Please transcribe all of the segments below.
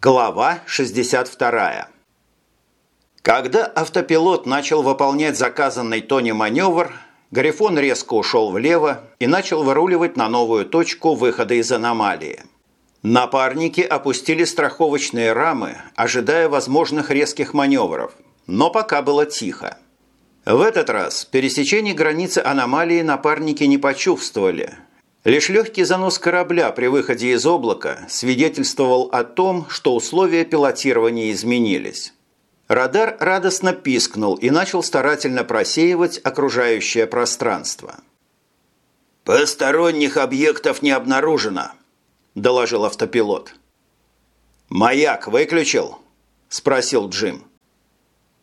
Глава 62. Когда автопилот начал выполнять заказанный Тони маневр, Грифон резко ушел влево и начал выруливать на новую точку выхода из аномалии. Напарники опустили страховочные рамы, ожидая возможных резких маневров, но пока было тихо. В этот раз пересечение границы аномалии напарники не почувствовали. Лишь легкий занос корабля при выходе из облака свидетельствовал о том, что условия пилотирования изменились. Радар радостно пискнул и начал старательно просеивать окружающее пространство. «Посторонних объектов не обнаружено», – доложил автопилот. «Маяк выключил?» – спросил Джим.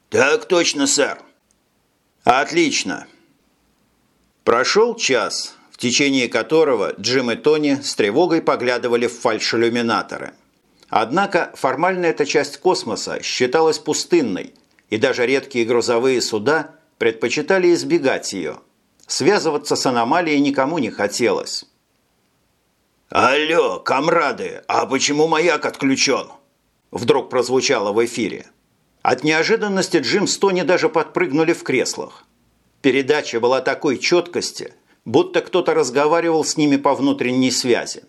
«Так точно, сэр». «Отлично». Прошел час, течение которого Джим и Тони с тревогой поглядывали в фальшиллюминаторы – Однако формально эта часть космоса считалась пустынной, и даже редкие грузовые суда предпочитали избегать ее. Связываться с аномалией никому не хотелось. «Алло, комрады, а почему маяк отключен?» Вдруг прозвучало в эфире. От неожиданности Джим с Тони даже подпрыгнули в креслах. Передача была такой четкости, будто кто-то разговаривал с ними по внутренней связи.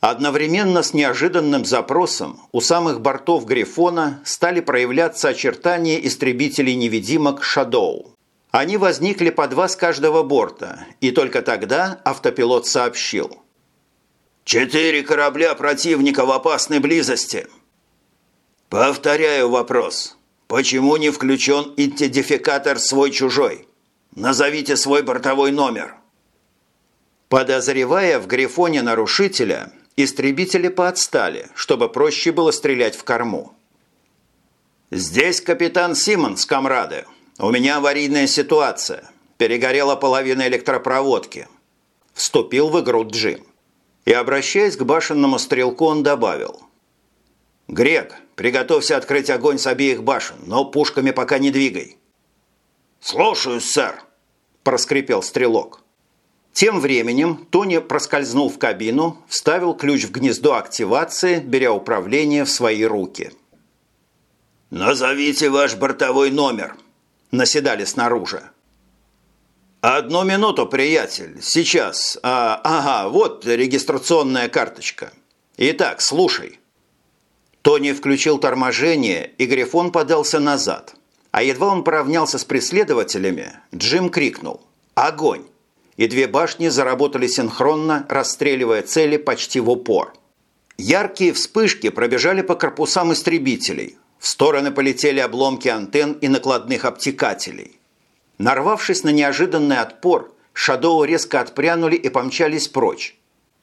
Одновременно с неожиданным запросом у самых бортов «Грифона» стали проявляться очертания истребителей-невидимок «Шадоу». Они возникли по два с каждого борта, и только тогда автопилот сообщил. «Четыре корабля противника в опасной близости». «Повторяю вопрос. Почему не включен идентификатор свой-чужой? Назовите свой бортовой номер». Подозревая в «Грифоне» нарушителя, Истребители поотстали, чтобы проще было стрелять в корму. «Здесь капитан Симмонс, комрады. У меня аварийная ситуация. Перегорела половина электропроводки». Вступил в игру Джим. И, обращаясь к башенному стрелку, он добавил. «Грек, приготовься открыть огонь с обеих башен, но пушками пока не двигай». «Слушаюсь, сэр», – проскрипел стрелок. Тем временем Тони проскользнул в кабину, вставил ключ в гнездо активации, беря управление в свои руки. «Назовите ваш бортовой номер», – наседали снаружи. «Одну минуту, приятель. Сейчас. А, ага, вот регистрационная карточка. Итак, слушай». Тони включил торможение, и Грифон подался назад. А едва он поравнялся с преследователями, Джим крикнул «Огонь!» И две башни заработали синхронно, расстреливая цели почти в упор. Яркие вспышки пробежали по корпусам истребителей. В стороны полетели обломки антенн и накладных обтекателей. Нарвавшись на неожиданный отпор, Шадоу резко отпрянули и помчались прочь.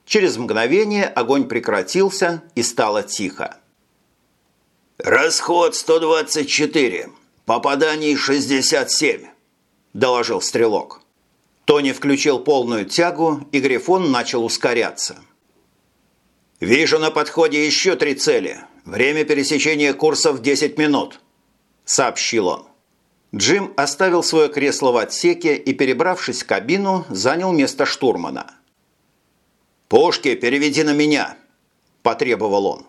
Через мгновение огонь прекратился и стало тихо. «Расход 124, попаданий 67», – доложил стрелок. Тони включил полную тягу, и Грифон начал ускоряться. «Вижу на подходе еще три цели. Время пересечения курса в 10 минут», – сообщил он. Джим оставил свое кресло в отсеке и, перебравшись в кабину, занял место штурмана. «Пушки переведи на меня», – потребовал он.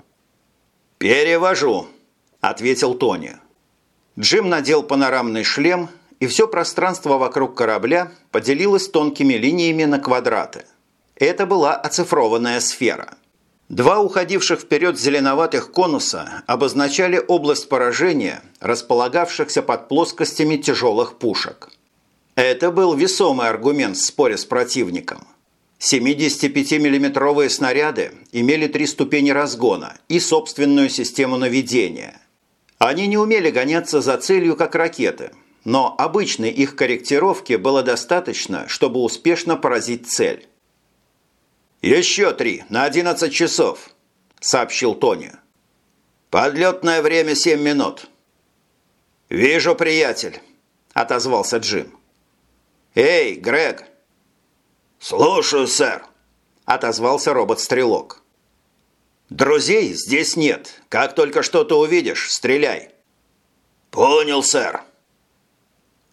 «Перевожу», – ответил Тони. Джим надел панорамный шлем и все пространство вокруг корабля поделилось тонкими линиями на квадраты. Это была оцифрованная сфера. Два уходивших вперед зеленоватых конуса обозначали область поражения, располагавшихся под плоскостями тяжелых пушек. Это был весомый аргумент в споре с противником. 75 миллиметровые снаряды имели три ступени разгона и собственную систему наведения. Они не умели гоняться за целью, как ракеты – но обычной их корректировки было достаточно, чтобы успешно поразить цель. «Еще три, на 11 часов», – сообщил Тони. «Подлетное время 7 минут». «Вижу, приятель», – отозвался Джим. «Эй, Грег!» «Слушаю, сэр», – отозвался робот-стрелок. «Друзей здесь нет. Как только что-то увидишь, стреляй». «Понял, сэр».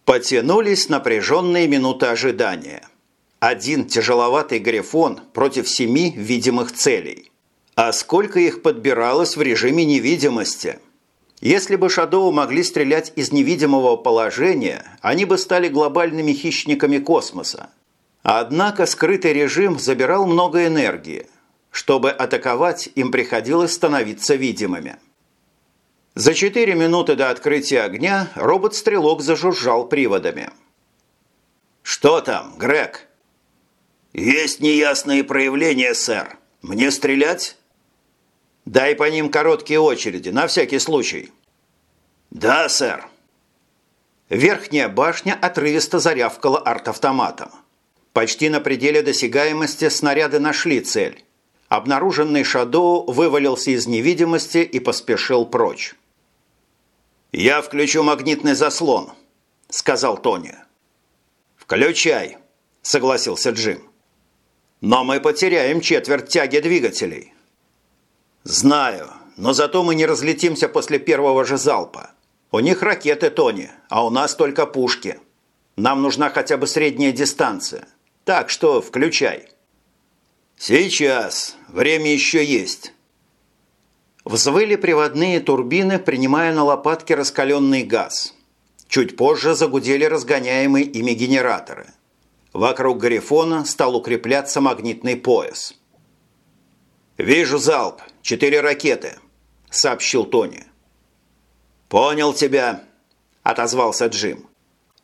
Потянулись напряженные минуты ожидания. Один тяжеловатый грифон против семи видимых целей. А сколько их подбиралось в режиме невидимости? Если бы Шадоу могли стрелять из невидимого положения, они бы стали глобальными хищниками космоса. Однако скрытый режим забирал много энергии. Чтобы атаковать, им приходилось становиться видимыми. За четыре минуты до открытия огня робот-стрелок зажужжал приводами. «Что там, Грег?» «Есть неясные проявления, сэр. Мне стрелять?» «Дай по ним короткие очереди, на всякий случай». «Да, сэр». Верхняя башня отрывисто зарявкала артавтоматом. Почти на пределе досягаемости снаряды нашли цель. Обнаруженный Шадоу вывалился из невидимости и поспешил прочь. «Я включу магнитный заслон», – сказал Тони. «Включай», – согласился Джим. «Но мы потеряем четверть тяги двигателей». «Знаю, но зато мы не разлетимся после первого же залпа. У них ракеты, Тони, а у нас только пушки. Нам нужна хотя бы средняя дистанция. Так что включай». «Сейчас. Время еще есть». Взвыли приводные турбины, принимая на лопатки раскаленный газ. Чуть позже загудели разгоняемые ими генераторы. Вокруг Гарифона стал укрепляться магнитный пояс. «Вижу залп. Четыре ракеты», – сообщил Тони. «Понял тебя», – отозвался Джим.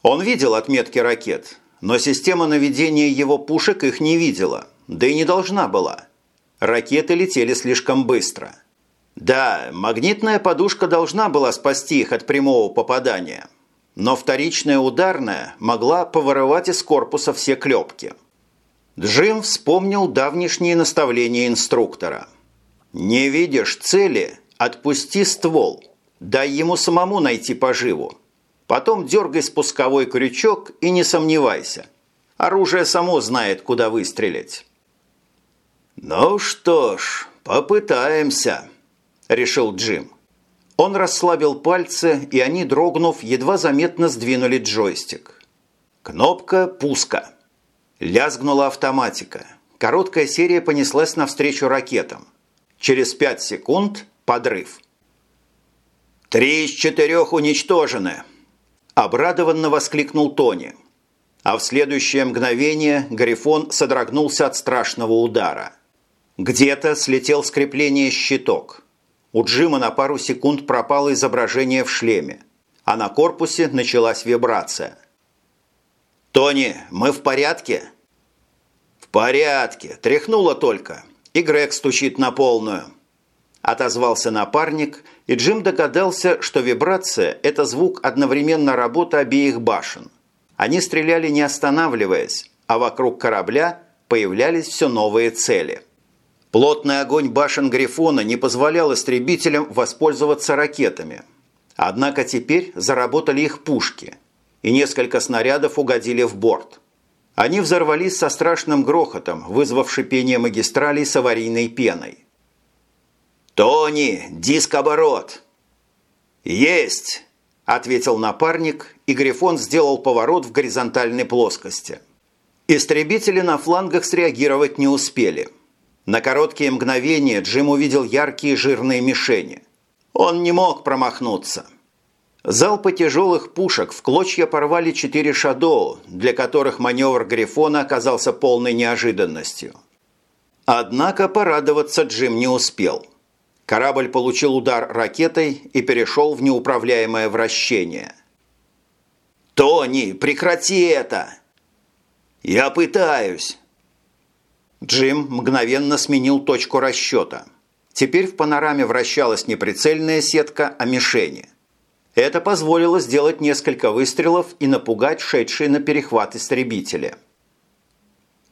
Он видел отметки ракет, но система наведения его пушек их не видела, да и не должна была. Ракеты летели слишком быстро – да, магнитная подушка должна была спасти их от прямого попадания, но вторичная ударная могла поворовать из корпуса все клепки. Джим вспомнил давнишние наставления инструктора. «Не видишь цели? Отпусти ствол. Дай ему самому найти поживу. Потом дергай спусковой крючок и не сомневайся. Оружие само знает, куда выстрелить». «Ну что ж, попытаемся», решил Джим. Он расслабил пальцы, и они, дрогнув, едва заметно сдвинули джойстик. Кнопка «Пуска». Лязгнула автоматика. Короткая серия понеслась навстречу ракетам. Через пять секунд – подрыв. «Три из четырех уничтожены!» – обрадованно воскликнул Тони. А в следующее мгновение Гарифон содрогнулся от страшного удара. Где-то слетел с крепления щиток – у Джима на пару секунд пропало изображение в шлеме, а на корпусе началась вибрация. «Тони, мы в порядке?» «В порядке. Тряхнуло только. И Грег стучит на полную». Отозвался напарник, и Джим догадался, что вибрация – это звук одновременно работы обеих башен. Они стреляли не останавливаясь, а вокруг корабля появлялись все новые цели – Плотный огонь башен Грифона не позволял истребителям воспользоваться ракетами. Однако теперь заработали их пушки, и несколько снарядов угодили в борт. Они взорвались со страшным грохотом, вызвав шипение магистралей с аварийной пеной. «Тони, диск-оборот!» «Есть!» – ответил напарник, и Грифон сделал поворот в горизонтальной плоскости. Истребители на флангах среагировать не успели – на короткие мгновения Джим увидел яркие жирные мишени. Он не мог промахнуться. Залпы тяжелых пушек в клочья порвали четыре шадоу, для которых маневр Грифона оказался полной неожиданностью. Однако порадоваться Джим не успел. Корабль получил удар ракетой и перешел в неуправляемое вращение. «Тони, прекрати это!» «Я пытаюсь!» Джим мгновенно сменил точку расчета. Теперь в панораме вращалась не прицельная сетка, а мишени. Это позволило сделать несколько выстрелов и напугать шедшие на перехват истребители.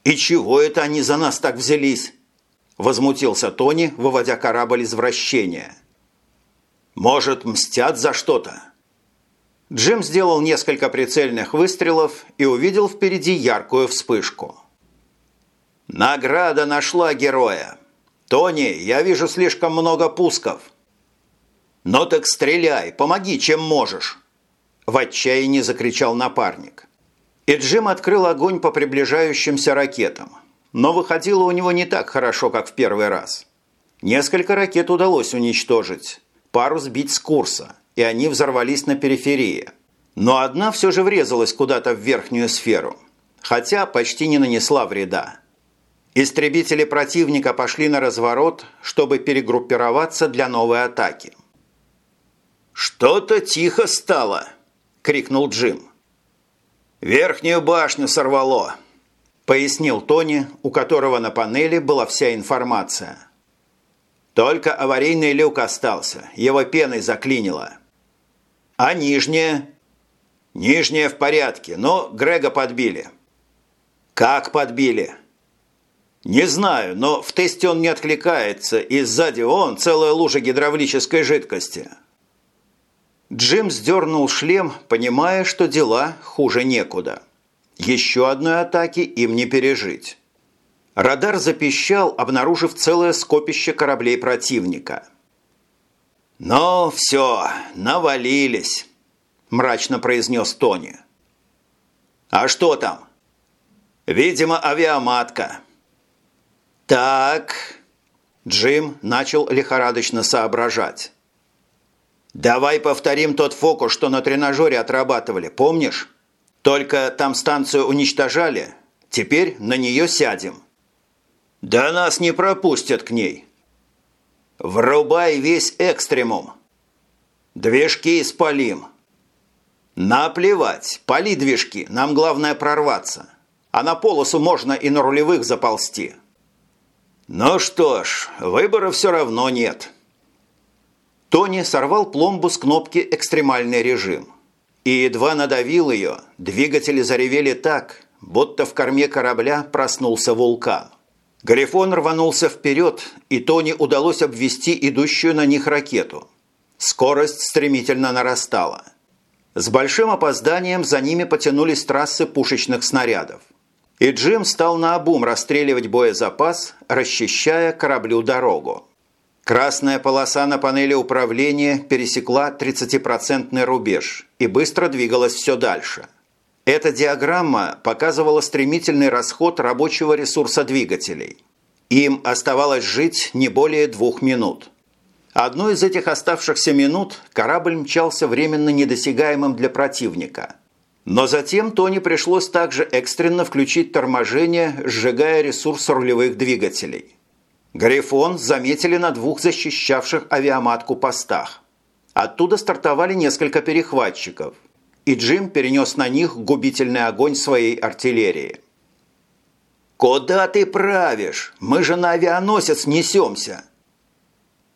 «И чего это они за нас так взялись?» – возмутился Тони, выводя корабль из вращения. «Может, мстят за что-то?» Джим сделал несколько прицельных выстрелов и увидел впереди яркую вспышку – Награда нашла героя. Тони, я вижу слишком много пусков. Ну так стреляй, помоги, чем можешь. В отчаянии закричал напарник. И Джим открыл огонь по приближающимся ракетам. Но выходило у него не так хорошо, как в первый раз. Несколько ракет удалось уничтожить, пару сбить с курса, и они взорвались на периферии. Но одна все же врезалась куда-то в верхнюю сферу, хотя почти не нанесла вреда. Истребители противника пошли на разворот, чтобы перегруппироваться для новой атаки. «Что-то тихо стало!» – крикнул Джим. «Верхнюю башню сорвало!» – пояснил Тони, у которого на панели была вся информация. «Только аварийный люк остался, его пеной заклинило». «А нижняя?» «Нижняя в порядке, но Грега подбили». «Как подбили?» «Не знаю, но в тесте он не откликается, и сзади он целая лужа гидравлической жидкости». Джим сдернул шлем, понимая, что дела хуже некуда. Еще одной атаки им не пережить. Радар запищал, обнаружив целое скопище кораблей противника – «Ну, все, навалились», – мрачно произнес Тони. «А что там?» «Видимо, авиаматка». «Так...» Джим начал лихорадочно соображать. «Давай повторим тот фокус, что на тренажере отрабатывали, помнишь? Только там станцию уничтожали, теперь на нее сядем». «Да нас не пропустят к ней», Врубай весь экстремум. Движки спалим. Наплевать, пали движки, нам главное прорваться. А на полосу можно и на рулевых заползти. Ну что ж, выбора все равно нет. Тони сорвал пломбу с кнопки «Экстремальный режим». И едва надавил ее, двигатели заревели так, будто в корме корабля проснулся вулкан. Гарифон рванулся вперед, и Тони удалось обвести идущую на них ракету. Скорость стремительно нарастала. С большим опозданием за ними потянулись трассы пушечных снарядов. И Джим стал наобум расстреливать боезапас, расчищая кораблю дорогу. Красная полоса на панели управления пересекла 30-процентный рубеж и быстро двигалась все дальше – эта диаграмма показывала стремительный расход рабочего ресурса двигателей. Им оставалось жить не более двух минут. Одну из этих оставшихся минут корабль мчался временно недосягаемым для противника. Но затем Тони пришлось также экстренно включить торможение, сжигая ресурс рулевых двигателей. Грифон заметили на двух защищавших авиаматку постах. Оттуда стартовали несколько перехватчиков – и Джим перенес на них губительный огонь своей артиллерии. «Куда ты правишь? Мы же на авианосец несемся!»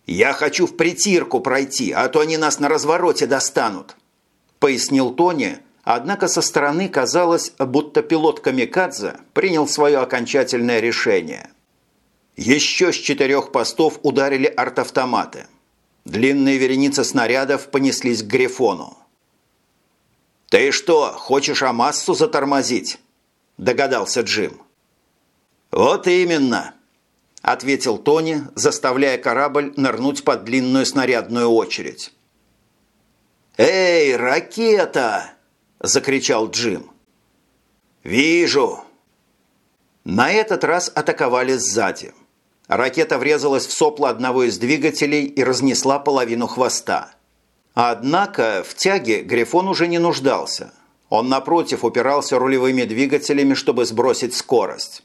«Я хочу в притирку пройти, а то они нас на развороте достанут», – пояснил Тони, однако со стороны казалось, будто пилот Камикадзе принял свое окончательное решение. Еще с четырех постов ударили артавтоматы. Длинные вереницы снарядов понеслись к Грифону. «Ты что, хочешь Амассу затормозить?» – догадался Джим. «Вот именно», – ответил Тони, заставляя корабль нырнуть под длинную снарядную очередь. «Эй, ракета!» – закричал Джим. «Вижу!» На этот раз атаковали сзади. Ракета врезалась в сопло одного из двигателей и разнесла половину хвоста. Однако в тяге Грифон уже не нуждался. Он, напротив, упирался рулевыми двигателями, чтобы сбросить скорость.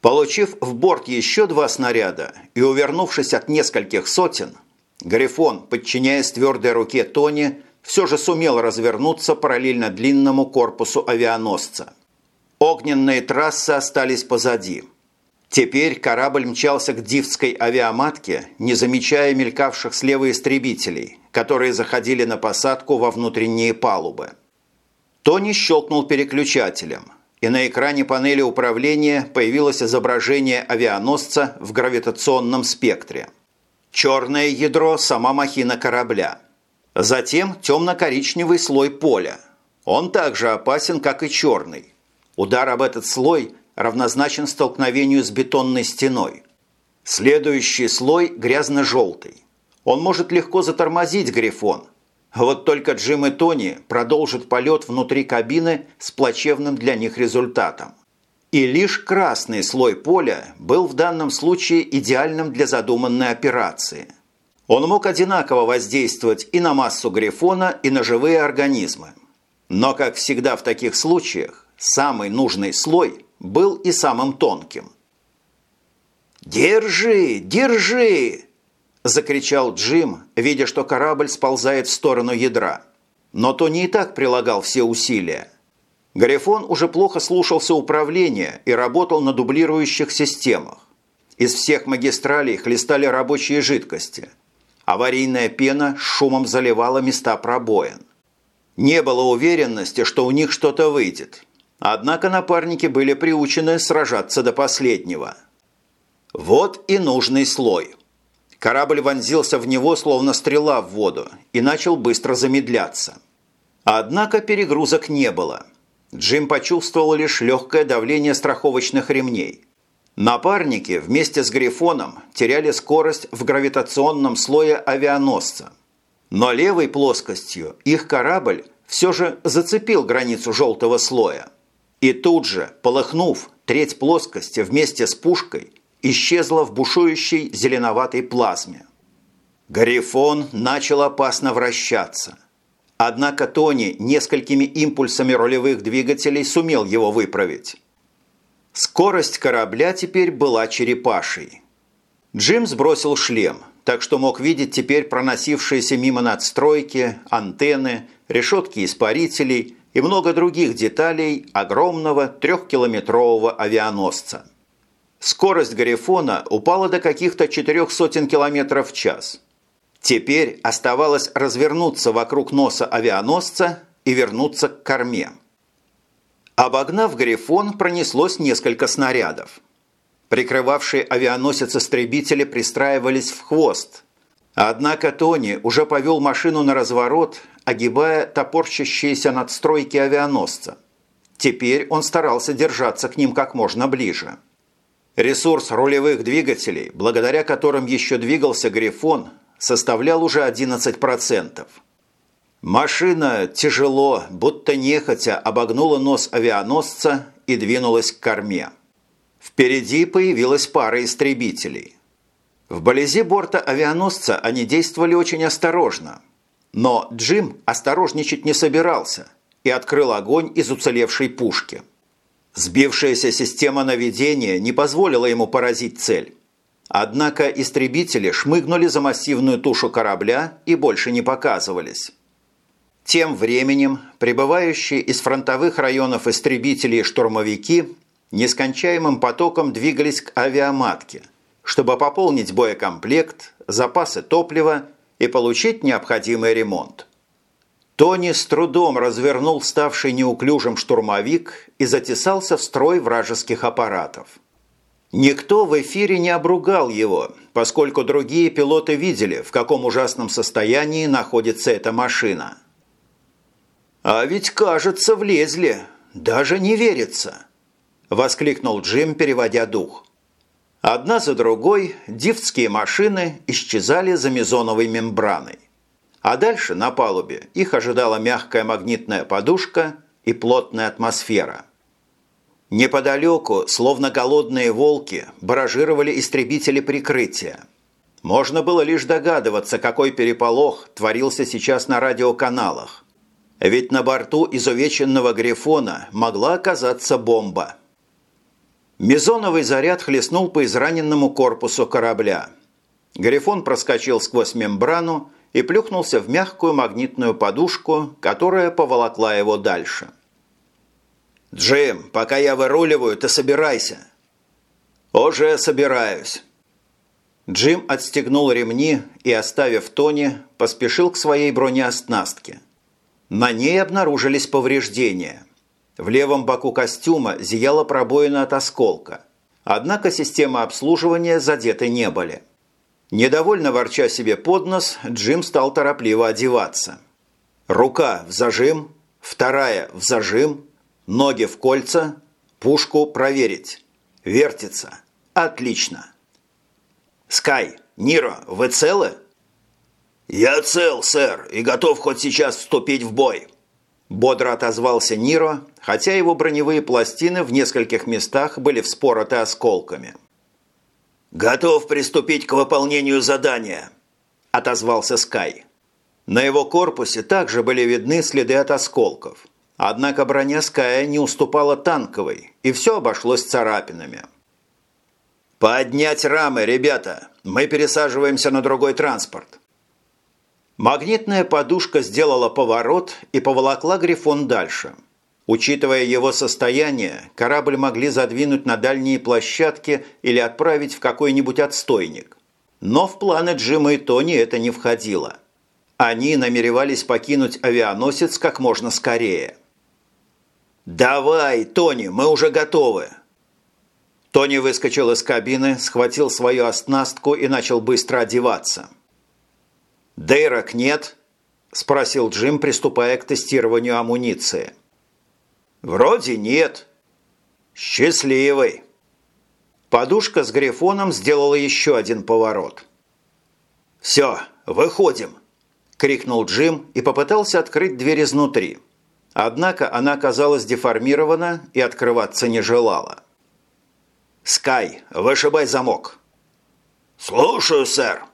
Получив в борт еще два снаряда и увернувшись от нескольких сотен, Грифон, подчиняясь твердой руке Тони, все же сумел развернуться параллельно длинному корпусу авианосца. Огненные трассы остались позади. Теперь корабль мчался к Дивской авиаматке, не замечая мелькавших слева истребителей, которые заходили на посадку во внутренние палубы. Тони щелкнул переключателем, и на экране панели управления появилось изображение авианосца в гравитационном спектре. Черное ядро – сама махина корабля. Затем темно-коричневый слой поля. Он также опасен, как и черный. Удар об этот слой равнозначен столкновению с бетонной стеной. Следующий слой грязно-желтый. Он может легко затормозить Грифон. Вот только Джим и Тони продолжат полет внутри кабины с плачевным для них результатом. И лишь красный слой поля был в данном случае идеальным для задуманной операции. Он мог одинаково воздействовать и на массу Грифона, и на живые организмы. Но, как всегда в таких случаях, самый нужный слой был и самым тонким. «Держи! Держи!» – закричал Джим, видя, что корабль сползает в сторону ядра. Но Тони и так прилагал все усилия. Гарифон уже плохо слушался управления и работал на дублирующих системах. Из всех магистралей хлестали рабочие жидкости. Аварийная пена шумом заливала места пробоин. Не было уверенности, что у них что-то выйдет. Однако напарники были приучены сражаться до последнего. Вот и нужный слой – Корабль вонзился в него, словно стрела в воду, и начал быстро замедляться. Однако перегрузок не было. Джим почувствовал лишь легкое давление страховочных ремней. Напарники вместе с Грифоном теряли скорость в гравитационном слое авианосца. Но левой плоскостью их корабль все же зацепил границу желтого слоя. И тут же, полыхнув, треть плоскости вместе с пушкой – исчезла в бушующей зеленоватой плазме. Гарифон начал опасно вращаться. Однако Тони несколькими импульсами рулевых двигателей сумел его выправить. Скорость корабля теперь была черепашей. Джим сбросил шлем, так что мог видеть теперь проносившиеся мимо надстройки, антенны, решетки испарителей и много других деталей огромного трехкилометрового авианосца. Скорость Гарифона упала до каких-то четырех сотен километров в час. Теперь оставалось развернуться вокруг носа авианосца и вернуться к корме. Обогнав Гарифон, пронеслось несколько снарядов. Прикрывавшие авианосец истребители пристраивались в хвост. Однако Тони уже повел машину на разворот, огибая топорщащиеся надстройки авианосца. Теперь он старался держаться к ним как можно ближе. Ресурс рулевых двигателей, благодаря которым еще двигался Грифон, составлял уже 11%. Машина тяжело, будто нехотя, обогнула нос авианосца и двинулась к корме. Впереди появилась пара истребителей. Вблизи борта авианосца они действовали очень осторожно. Но Джим осторожничать не собирался и открыл огонь из уцелевшей пушки – Сбившаяся система наведения не позволила ему поразить цель. Однако истребители шмыгнули за массивную тушу корабля и больше не показывались. Тем временем прибывающие из фронтовых районов истребители и штурмовики нескончаемым потоком двигались к авиаматке, чтобы пополнить боекомплект, запасы топлива и получить необходимый ремонт. Тони с трудом развернул ставший неуклюжим штурмовик и затесался в строй вражеских аппаратов. Никто в эфире не обругал его, поскольку другие пилоты видели, в каком ужасном состоянии находится эта машина. «А ведь, кажется, влезли. Даже не верится!» – воскликнул Джим, переводя дух. Одна за другой дифтские машины исчезали за мезоновой мембраной. А дальше на палубе их ожидала мягкая магнитная подушка и плотная атмосфера. Неподалеку, словно голодные волки, баражировали истребители прикрытия. Можно было лишь догадываться, какой переполох творился сейчас на радиоканалах. Ведь на борту изувеченного Грифона могла оказаться бомба. Мезоновый заряд хлестнул по израненному корпусу корабля. Грифон проскочил сквозь мембрану и плюхнулся в мягкую магнитную подушку, которая поволокла его дальше. «Джим, пока я выруливаю, ты собирайся». «Уже собираюсь». Джим отстегнул ремни и, оставив Тони, поспешил к своей бронеоснастке. На ней обнаружились повреждения. В левом боку костюма зияла пробоина от осколка. Однако системы обслуживания задеты не были. Недовольно ворча себе под нос, Джим стал торопливо одеваться. Рука в зажим, вторая в зажим, ноги в кольца, пушку проверить. Вертится. Отлично. «Скай, Ниро, вы целы?» «Я цел, сэр, и готов хоть сейчас вступить в бой», – Бодро отозвался Ниро, хотя его броневые пластины в нескольких местах были вспороты осколками. «Готов приступить к выполнению задания», – отозвался Скай. На его корпусе также были видны следы от осколков. Однако броня Ская не уступала танковой, и все обошлось царапинами. «Поднять рамы, ребята! Мы пересаживаемся на другой транспорт!» Магнитная подушка сделала поворот и поволокла Грифон дальше. Учитывая его состояние, корабль могли задвинуть на дальние площадки или отправить в какой-нибудь отстойник. Но в планы Джима и Тони это не входило – они намеревались покинуть авианосец как можно скорее. «Давай, Тони, мы уже готовы!» Тони выскочил из кабины, схватил свою оснастку и начал быстро одеваться. «Дейрок нет?» – спросил Джим, приступая к тестированию амуниции. «Вроде нет». «Счастливый!» Подушка с грифоном сделала еще один поворот. «Все, выходим!» – крикнул Джим и попытался открыть дверь изнутри. Однако она оказалась деформирована и открываться не желала. «Скай, вышибай замок!» «Слушаю, сэр!»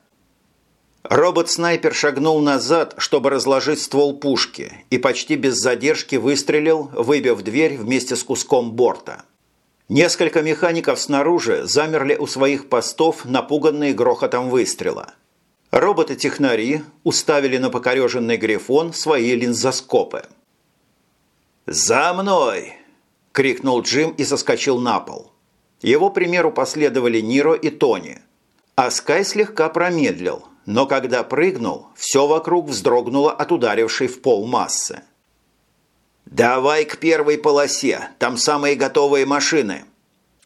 Робот-снайпер шагнул назад, чтобы разложить ствол пушки, и почти без задержки выстрелил, выбив дверь вместе с куском борта. Несколько механиков снаружи замерли у своих постов, напуганные грохотом выстрела – Роботы-технари уставили на покореженный грифон свои линзоскопы. «За мной!» – крикнул Джим и соскочил на пол. Его примеру последовали Ниро и Тони. А Скай слегка промедлил, но когда прыгнул, все вокруг вздрогнуло от ударившей в пол массы. «Давай к первой полосе, там самые готовые машины!»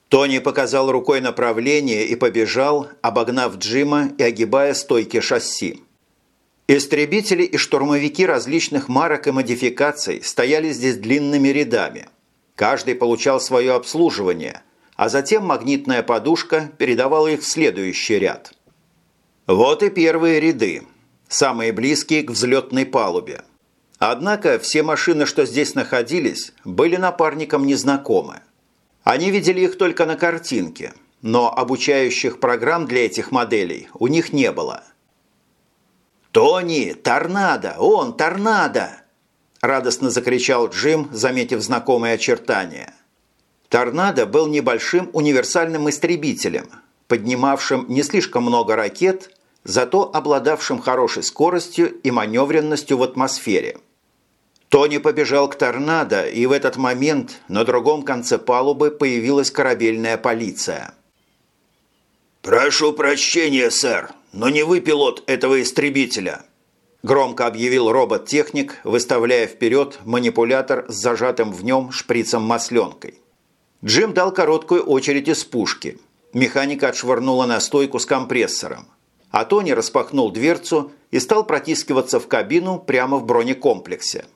Тони показал рукой направление и побежал, обогнав Джима и огибая стойки шасси. Истребители и штурмовики различных марок и модификаций стояли здесь длинными рядами. Каждый получал свое обслуживание, а затем магнитная подушка передавала их в следующий ряд. Вот и первые ряды, самые близкие к взлетной палубе. Однако все машины, что здесь находились, были напарникам незнакомы. Они видели их только на картинке, но обучающих программ для этих моделей у них не было. «Тони, торнадо! Он, торнадо!» радостно закричал Джим, заметив знакомые очертания. Торнадо был небольшим универсальным истребителем, поднимавшим не слишком много ракет, зато обладавшим хорошей скоростью и маневренностью в атмосфере – Тони побежал к торнадо, и в этот момент на другом конце палубы появилась корабельная полиция. «Прошу прощения, сэр, но не вы пилот этого истребителя», громко объявил робот-техник, выставляя вперед манипулятор с зажатым в нем шприцем-масленкой. Джим дал короткую очередь из пушки. Механика отшвырнула на стойку с компрессором. А Тони распахнул дверцу и стал протискиваться в кабину прямо в бронекомплексе.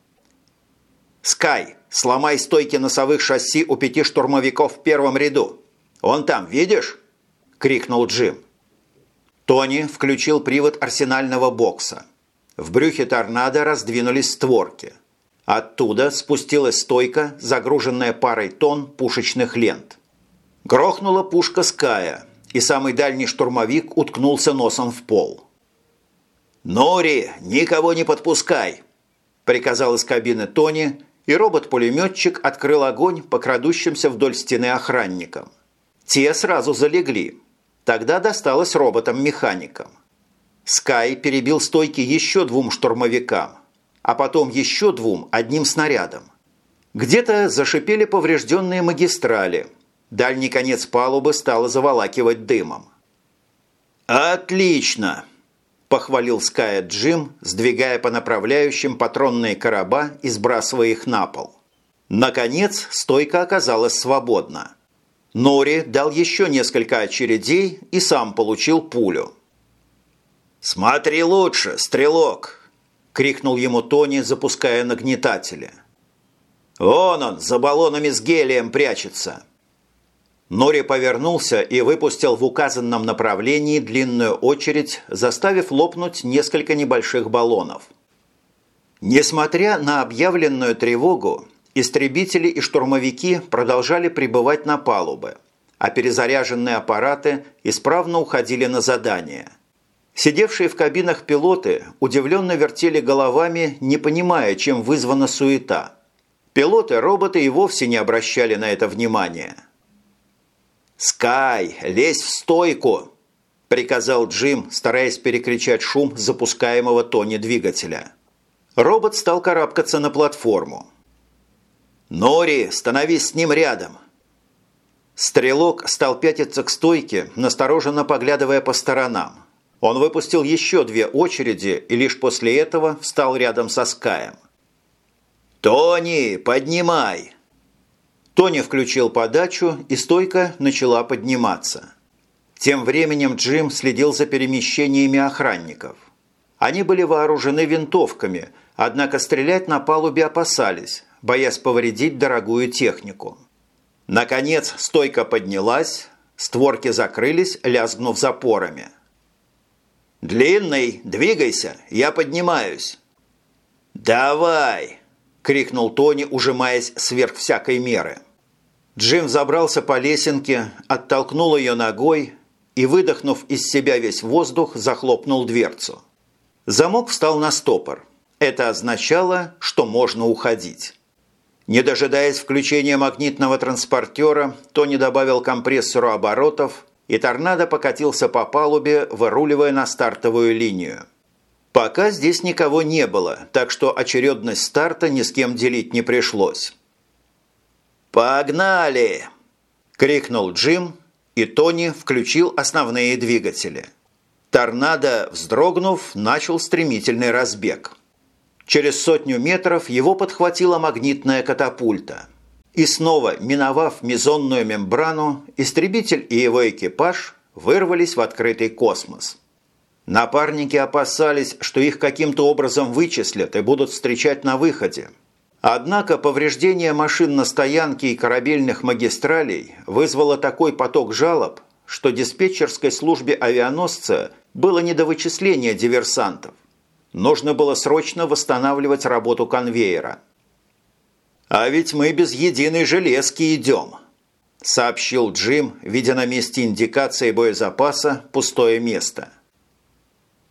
«Скай, сломай стойки носовых шасси у пяти штурмовиков в первом ряду. Он там, видишь?» – крикнул Джим. Тони включил привод арсенального бокса. В брюхе торнадо раздвинулись створки. Оттуда спустилась стойка, загруженная парой тонн пушечных лент. Грохнула пушка Ская, и самый дальний штурмовик уткнулся носом в пол. «Нори, никого не подпускай!» – приказал из кабины Тони и робот-пулеметчик открыл огонь по крадущимся вдоль стены охранникам. Те сразу залегли. Тогда досталось роботам-механикам. Скай перебил стойки еще двум штурмовикам, а потом еще двум одним снарядом. Где-то зашипели поврежденные магистрали. Дальний конец палубы стало заволакивать дымом. «Отлично!» – похвалил Ская Джим, сдвигая по направляющим патронные короба и сбрасывая их на пол. Наконец, стойка оказалась свободна. Нори дал еще несколько очередей и сам получил пулю. «Смотри лучше, стрелок!» – крикнул ему Тони, запуская нагнетатели. «Вон он, за баллонами с гелием прячется!» Нори повернулся и выпустил в указанном направлении длинную очередь, заставив лопнуть несколько небольших баллонов. Несмотря на объявленную тревогу, истребители и штурмовики продолжали пребывать на палубы, а перезаряженные аппараты исправно уходили на задание. Сидевшие в кабинах пилоты удивленно вертели головами, не понимая, чем вызвана суета. Пилоты-роботы и вовсе не обращали на это внимания. «Скай, лезь в стойку!» – приказал Джим, стараясь перекричать шум запускаемого Тони двигателя. Робот стал карабкаться на платформу. «Нори, становись с ним рядом!» Стрелок стал пятиться к стойке, настороженно поглядывая по сторонам. Он выпустил еще две очереди и лишь после этого встал рядом со Скаем. «Тони, поднимай!» Тони включил подачу, и стойка начала подниматься. Тем временем Джим следил за перемещениями охранников. Они были вооружены винтовками, однако стрелять на палубе опасались, боясь повредить дорогую технику. Наконец стойка поднялась, створки закрылись, лязгнув запорами. «Длинный, двигайся, я поднимаюсь». «Давай!» – крикнул Тони, ужимаясь сверх всякой меры. Джим забрался по лесенке, оттолкнул ее ногой и, выдохнув из себя весь воздух, захлопнул дверцу. Замок встал на стопор. Это означало, что можно уходить. Не дожидаясь включения магнитного транспортера, Тони добавил компрессору оборотов, и торнадо покатился по палубе, выруливая на стартовую линию. Пока здесь никого не было, так что очередность старта ни с кем делить не пришлось. «Погнали!» – крикнул Джим, и Тони включил основные двигатели. Торнадо, вздрогнув, начал стремительный разбег. Через сотню метров его подхватила магнитная катапульта. И снова, миновав мезонную мембрану, истребитель и его экипаж вырвались в открытый космос. Напарники опасались, что их каким-то образом вычислят и будут встречать на выходе. Однако повреждение машин на стоянке и корабельных магистралей вызвало такой поток жалоб, что диспетчерской службе авианосца было не до вычисления диверсантов. Нужно было срочно восстанавливать работу конвейера. «А ведь мы без единой железки идем», – сообщил Джим, видя на месте индикации боезапаса пустое место.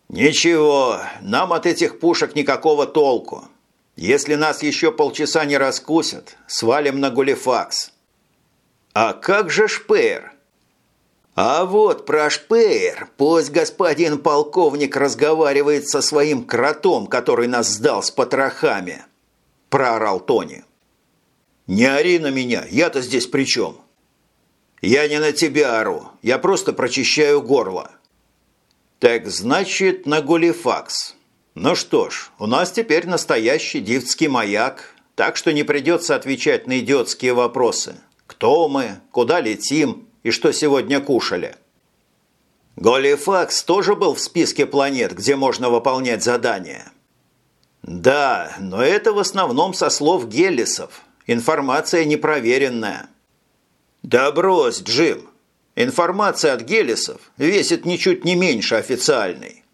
«Ничего, нам от этих пушек никакого толку. Если нас еще полчаса не раскусят, свалим на Гулифакс». «А как же Шпеер?» «А вот про Шпеер пусть господин полковник разговаривает со своим кротом, который нас сдал с потрохами», – проорал Тони. «Не ори на меня, я-то здесь при чем?» «Я не на тебя ору, я просто прочищаю горло». «Так значит, на Гулифакс. Ну что ж, у нас теперь настоящий дивский маяк, так что не придется отвечать на идиотские вопросы. Кто мы, куда летим, и что сегодня кушали. Голифакс тоже был в списке планет, где можно выполнять задания. Да, но это в основном со слов Геллисов. Информация непроверенная. Да брось, Джим. Информация от Геллисов весит ничуть не меньше официальной.